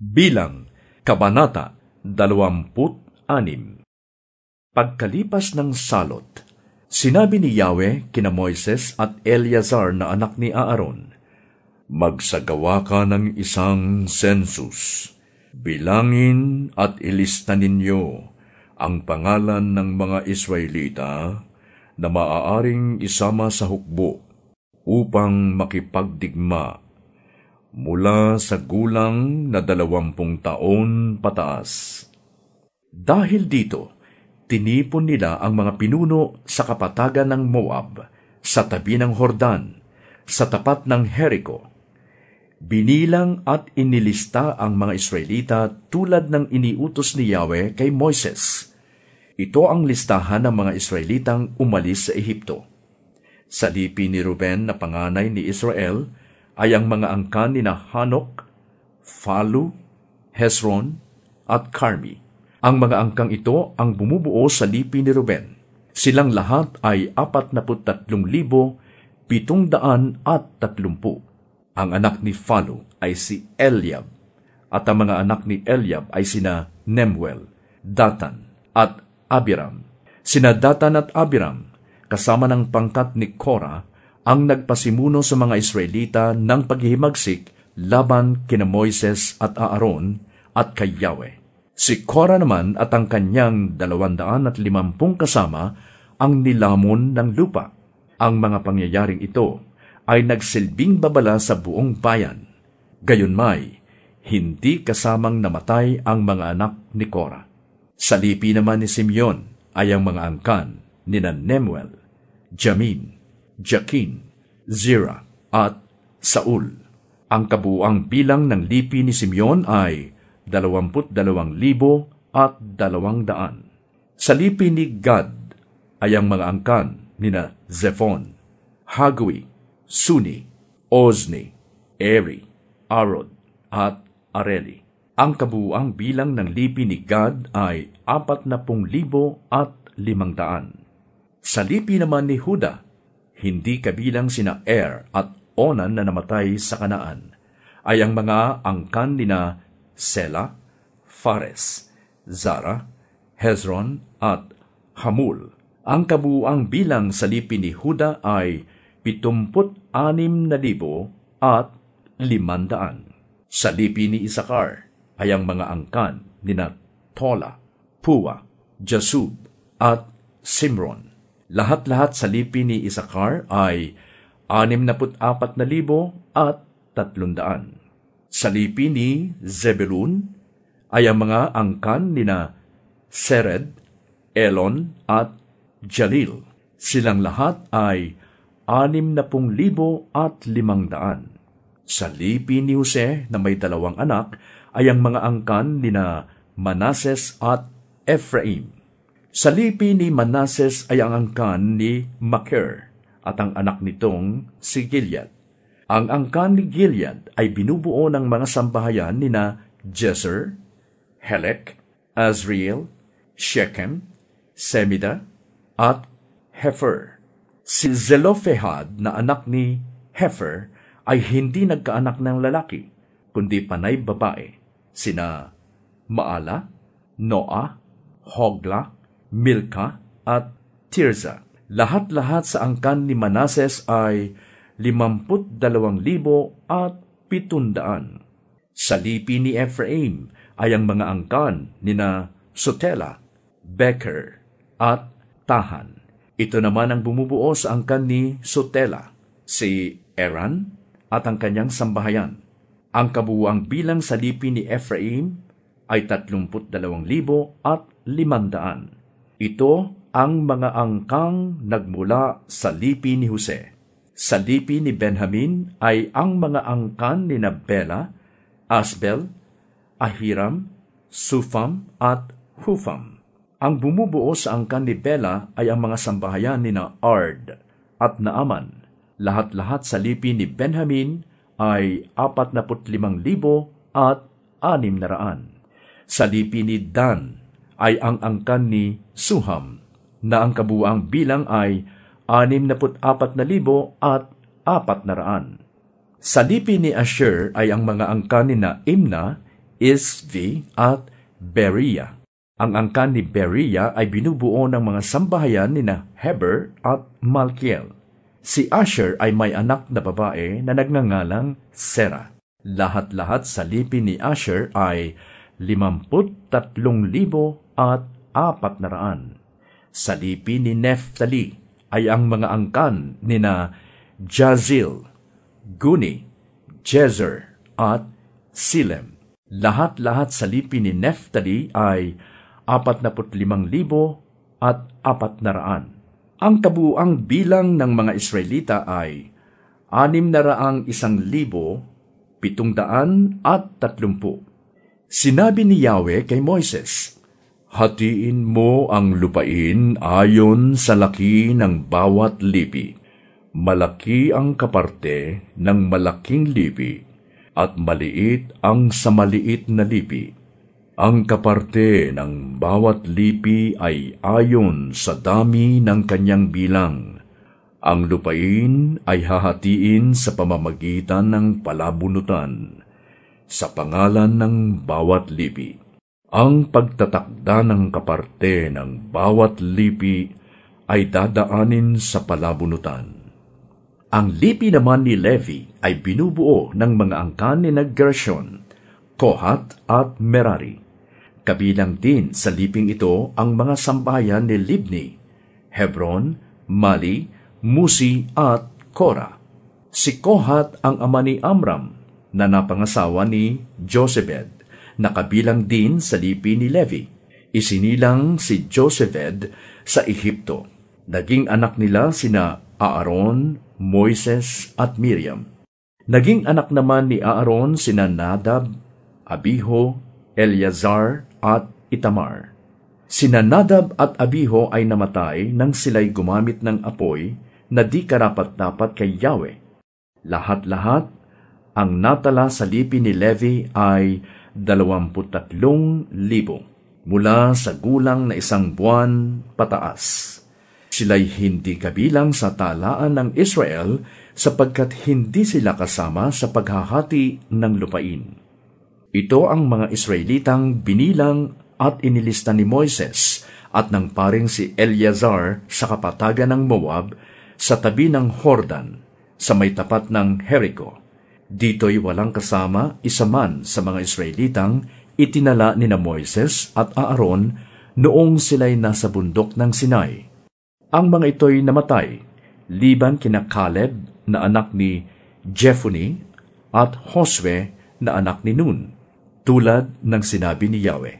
Bilang, Kabanata 26 Pagkalipas ng salot, sinabi ni Yahweh kina Moises at Eleazar na anak ni Aaron, Magsagawa ka ng isang census. Bilangin at ilista ninyo ang pangalan ng mga Israelita na maaaring isama sa hukbo upang makipagdigma mula sa gulang na dalawampung taon pataas. Dahil dito, tinipon nila ang mga pinuno sa kapatagan ng Moab, sa tabi ng Hordan, sa tapat ng Jericho. Binilang at inilista ang mga Israelita tulad ng iniutos ni Yahweh kay Moises. Ito ang listahan ng mga Israelitang umalis sa Ehipto. Sa lipi ni Ruben na panganay ni Israel, ay ang mga angkan ni Hanok, Falu, Hezron, at Carmi. Ang mga angkang ito ang bumubuo sa lipi ni Ruben. Silang lahat ay 43,730. Ang anak ni Falu ay si Eliab, at ang mga anak ni Eliab ay sina Nemuel, Datan, at Abiram. Sina Datan at Abiram, kasama ng pangkat ni Korah, ang nagpasimuno sa mga Israelita ng paghihimagsik laban kina Moises at Aaron at kay Yahweh. Si Korah naman at ang kanyang dalawandaan at limampung kasama ang nilamon ng lupa. Ang mga pangyayaring ito ay nagsilbing babala sa buong bayan. Gayunmay, hindi kasamang namatay ang mga anak ni Korah. Sa lipi naman ni Simeon ay ang mga angkan ni Nemuel, Jamin, Jakin, Zira, at Saul. Ang kabuang bilang ng lipi ni Simeon ay 22,000 at 200. Sa lipi ni Gad ay ang mga angkan ni na Zephon, Hagui, Suni, Ozni, Eri, Arod, at Areli. Ang kabuang bilang ng lipi ni Gad ay 40,000 at 500. Sa lipi naman ni Huda hindi kabilang sina Er at Onan na namatay sa kanaan, ay ang mga angkan ni na Sela, Fares, Zara, Hezron at Hamul. Ang kabuang bilang sa lipi ni Huda ay 76 na libo at limandaan. Sa lipi ni Isakar ay ang mga angkan ni na Tola, Puwa, Jasub at Simron. Lahat-lahat sa lipi ni Isakar ay 64,000 at 300. Sa lipi ni Zebulun ay ang mga angkan ni na Sered, Elon at Jalil. Silang lahat ay 60,000 at 500. Sa lipi ni Jose na may dalawang anak ay ang mga angkan ni na Manases at Ephraim. Sa lipi ni Manases ay ang angkan ni Makir at ang anak nitong si Gilead. Ang angkan ni Gilead ay binubuo ng mga sambahayan ni na Jezer, Helek, Azriel, Shechem, Semida, at Hefer. Si Zelophehad na anak ni Hefer ay hindi nagkaanak ng lalaki, kundi panay babae, sina Maala, Noah, Hogla, Milka at Tirza. Lahat-lahat sa angkan ni Manases ay 52,700. Sa lipi ni Ephraim ay ang mga angkan nina Sotela, Becker at Tahan. Ito naman ang bumubuo sa angkan ni Sotela, si Eran at ang kanyang sambahayan. Ang kabuuang bilang sa lipi ni Ephraim ay 32,500. Ito ang mga angkang nagmula sa lipi ni Jose. Sa lipi ni Benjamin ay ang mga angkan ni Nabela, Asbel, Ahiram, Sufam at Hufam. Ang bumubuo sa angkan ni Bela ay ang mga sambahayan ni na Ard at Naaman. Lahat-lahat sa lipi ni Benjamin ay 45,000 at 600. Sa lipi ni Dan ay ang angkan ni Suham, na ang kabuang bilang ay 64,000 at 400. Sa lipi ni Asher ay ang mga angkan ni na Imna, Isvi at Beria. Ang angkan ni Beria ay binubuo ng mga sambahayan ni na Heber at Malkiel. Si Asher ay may anak na babae na nagngangalang Sera. Lahat-lahat sa lipi ni Asher ay 53,000 at apat na raan. Sa lipi ni Neftali ay ang mga angkan ni na Jazil, Guni, Jezer at Silem. Lahat-lahat sa lipi ni Neftali ay 45,000 at apat na raan. Ang kabuang bilang ng mga Israelita ay anim na raang isang libo, pitong daan at tatlumpu. Sinabi ni Yahweh kay Moises, Hatiin mo ang lupain ayon sa laki ng bawat lipi. Malaki ang kaparte ng malaking lipi, at maliit ang sa maliit na lipi ang kaparte ng bawat lipi ay ayon sa dami ng kanyang bilang. Ang lupain ay hahatiin sa pamamagitan ng palabunutan sa pangalan ng bawat lipi. Ang pagtatakda ng kaparte ng bawat lipi ay dadaanin sa palabunutan. Ang lipi naman ni Levi ay binubuo ng mga angkan ni Gershon, Kohat at Merari Kabilang din sa liping ito ang mga sambahayan ni Libni, Hebron, Mali, Musi at Kora. Si Kohat ang ama ni Amram na napangasawa ni Josebed, na kabilang din sa lipi ni Levi. Isinilang si Josebed sa Ehipto. Naging anak nila sina Aaron, Moises at Miriam. Naging anak naman ni Aaron sina Nadab, Abiho, Eleazar at Itamar. Sina Nadab at Abiho ay namatay nang sila'y gumamit ng apoy na di karapat-dapat kay Yahweh. Lahat-lahat, ang natala sa lipi ni Levi ay 23,000 mula sa gulang na isang buwan pataas. Sila'y hindi kabilang sa talaan ng Israel sapagkat hindi sila kasama sa paghahati ng lupain. Ito ang mga Israelitang binilang at inilista ni Moises at ng paring si Eleazar sa kapatagan ng Moab sa tabi ng Hordan sa may tapat ng Jericho. Dito'y walang kasama isa man sa mga Israelitang itinala ni na Moises at Aaron noong sila'y nasa bundok ng Sinai. Ang mga ito'y namatay, liban kina Caleb na anak ni Jephunneh at Josue na anak ni Nun tulad ng sinabi ni Yahweh.